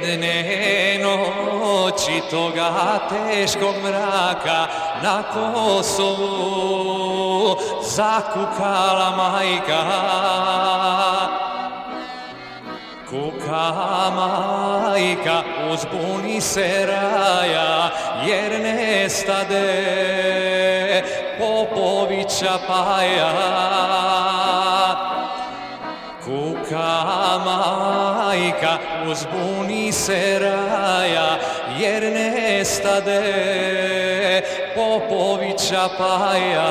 Jedne noći toga teškog mraka na Kosovu zakukala majka. Kuka majka, uzbuni se raja, jer ne stade Popovića paja. Kuka majka, uzbuni se raja, jer ne stade Popovića paja.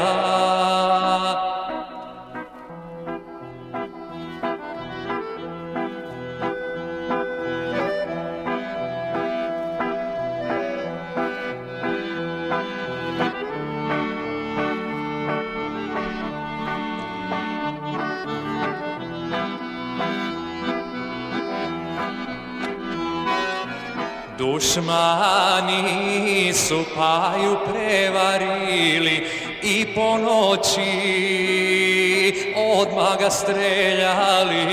Dušmani su paju prevarili i po noći odmah ga streljali.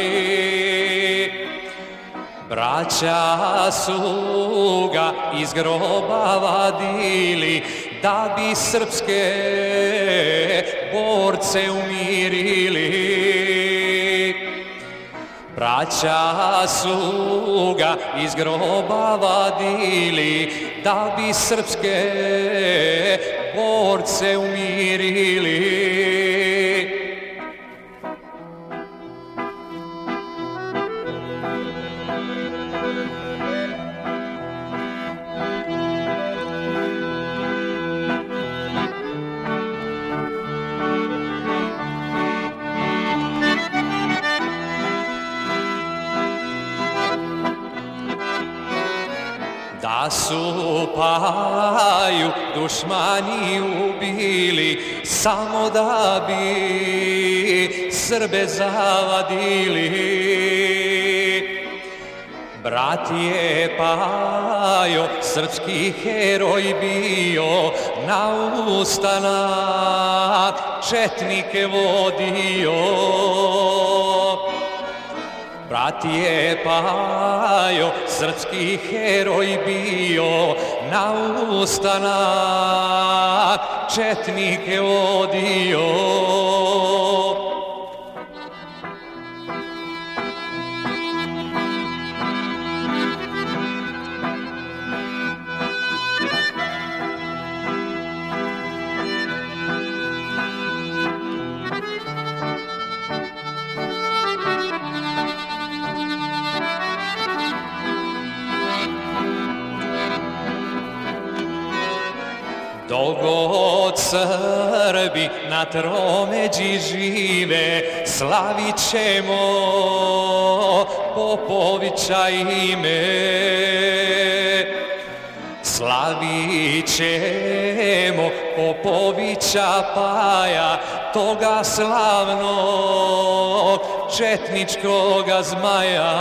Braća su ga iz groba vadili da bi srpske borce umirili. Braća su ga iz groba vadili da bi srpske borce umirili. Da su paju dušmani ubili samo da bi Srbe zavadili. Brat je Pajo, srpski heroj bio, na ustanak četnike vodio. Brat je Pajo, srpski heroj bio, na ustanak četnike vodio. Dogod Srbi na tromeđi žive, slavit ćemo Popovića ime. Slavit ćemo Popovića paja, toga slavnog četničkoga zmaja.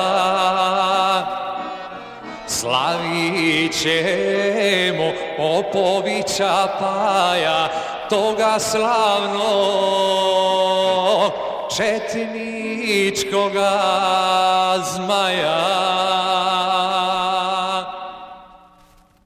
Slavit ćemo Popovića paja, toga slavnog četničkoga zmaja.